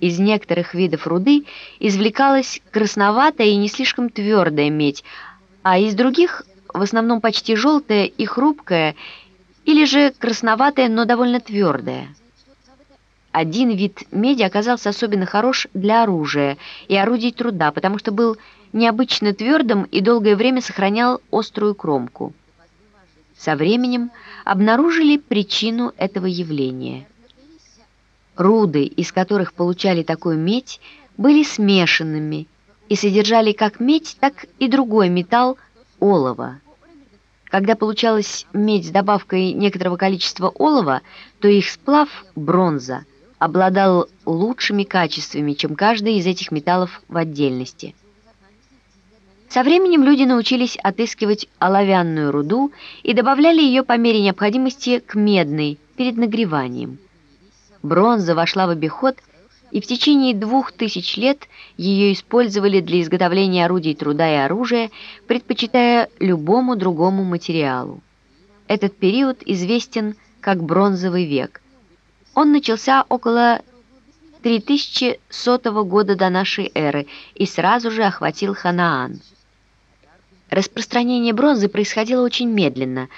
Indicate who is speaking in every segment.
Speaker 1: Из некоторых видов руды извлекалась красноватая и не слишком твердая медь, а из других в основном почти желтая и хрупкая, или же красноватая, но довольно твердая. Один вид меди оказался особенно хорош для оружия и орудий труда, потому что был необычно твердым и долгое время сохранял острую кромку. Со временем обнаружили причину этого явления. Руды, из которых получали такую медь, были смешанными и содержали как медь, так и другой металл – олово. Когда получалась медь с добавкой некоторого количества олова, то их сплав – бронза – обладал лучшими качествами, чем каждый из этих металлов в отдельности. Со временем люди научились отыскивать оловянную руду и добавляли ее по мере необходимости к медной перед нагреванием. Бронза вошла в обиход, и в течение двух тысяч лет ее использовали для изготовления орудий труда и оружия, предпочитая любому другому материалу. Этот период известен как бронзовый век – он начался около 3100 года до нашей эры и сразу же охватил Ханаан. Распространение бронзы происходило очень медленно.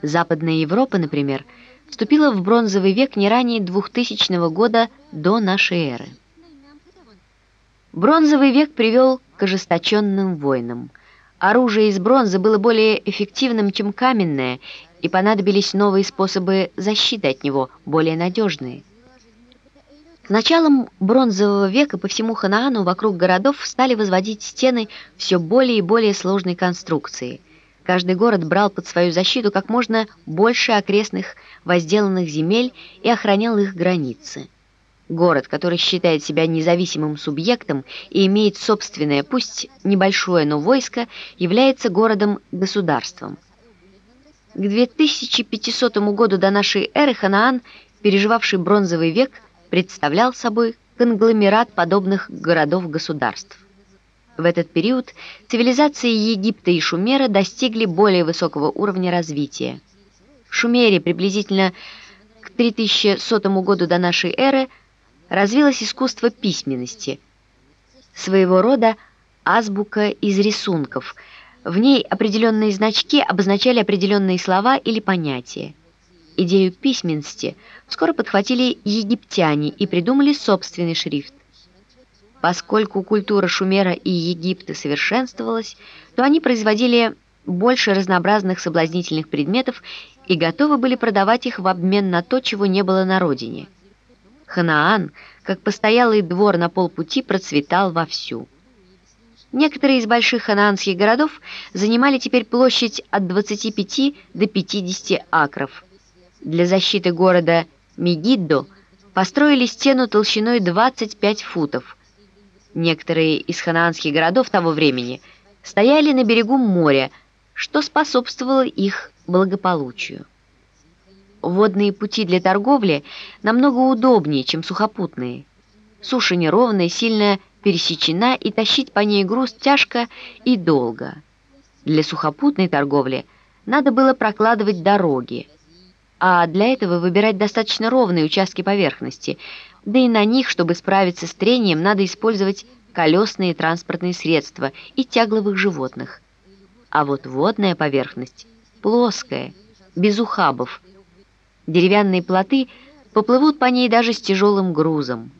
Speaker 1: Западная Европа, например, вступила в бронзовый век не ранее 2000 года до нашей эры. Бронзовый век привел к ожесточенным войнам. Оружие из бронзы было более эффективным, чем каменное, и понадобились новые способы защиты от него, более надежные. С началом бронзового века по всему Ханаану вокруг городов стали возводить стены все более и более сложной конструкции. Каждый город брал под свою защиту как можно больше окрестных возделанных земель и охранял их границы. Город, который считает себя независимым субъектом и имеет собственное, пусть небольшое, но войско, является городом-государством – к 2500 году до нашей эры Ханаан, переживавший бронзовый век, представлял собой конгломерат подобных городов-государств. В этот период цивилизации Египта и Шумера достигли более высокого уровня развития. В Шумере приблизительно к 3100 году до нашей эры развилось искусство письменности, своего рода азбука из рисунков – в ней определенные значки обозначали определенные слова или понятия. Идею письменности скоро подхватили египтяне и придумали собственный шрифт. Поскольку культура Шумера и Египта совершенствовалась, то они производили больше разнообразных соблазнительных предметов и готовы были продавать их в обмен на то, чего не было на родине. Ханаан, как постоялый двор на полпути, процветал вовсю. Некоторые из больших ханаанских городов занимали теперь площадь от 25 до 50 акров. Для защиты города Мегиддо построили стену толщиной 25 футов. Некоторые из ханаанских городов того времени стояли на берегу моря, что способствовало их благополучию. Водные пути для торговли намного удобнее, чем сухопутные. Суша неровная, сильно пересечена и тащить по ней груз тяжко и долго. Для сухопутной торговли надо было прокладывать дороги, а для этого выбирать достаточно ровные участки поверхности, да и на них, чтобы справиться с трением, надо использовать колесные транспортные средства и тягловых животных. А вот водная поверхность плоская, без ухабов. Деревянные плоты поплывут по ней даже с тяжелым грузом.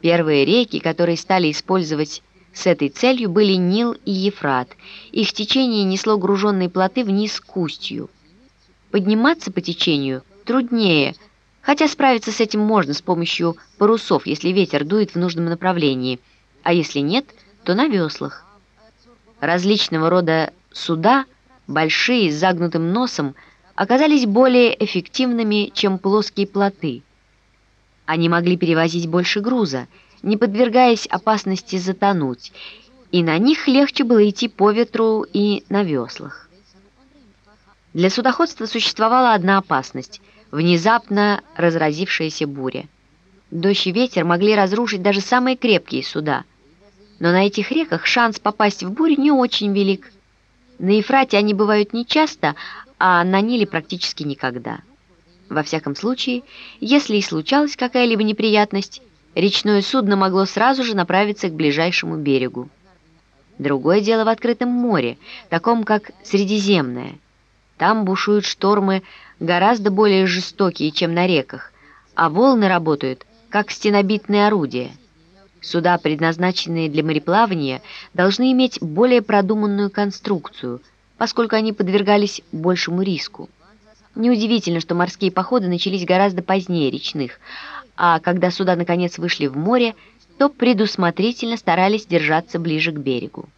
Speaker 1: Первые реки, которые стали использовать с этой целью, были Нил и Ефрат. Их течение несло груженные плоты вниз к устью. Подниматься по течению труднее, хотя справиться с этим можно с помощью парусов, если ветер дует в нужном направлении, а если нет, то на веслах. Различного рода суда, большие, с загнутым носом, оказались более эффективными, чем плоские плоты – они могли перевозить больше груза, не подвергаясь опасности затонуть, и на них легче было идти по ветру и на веслах. Для судоходства существовала одна опасность – внезапно разразившаяся буря. Дождь и ветер могли разрушить даже самые крепкие суда. Но на этих реках шанс попасть в бурю не очень велик. На Ефрате они бывают нечасто, а на Ниле практически никогда. Во всяком случае, если и случалась какая-либо неприятность, речное судно могло сразу же направиться к ближайшему берегу. Другое дело в открытом море, таком как Средиземное. Там бушуют штормы гораздо более жестокие, чем на реках, а волны работают, как стенобитные орудия. Суда, предназначенные для мореплавания, должны иметь более продуманную конструкцию, поскольку они подвергались большему риску. Неудивительно, что морские походы начались гораздо позднее речных, а когда суда наконец вышли в море, то предусмотрительно старались держаться ближе к берегу.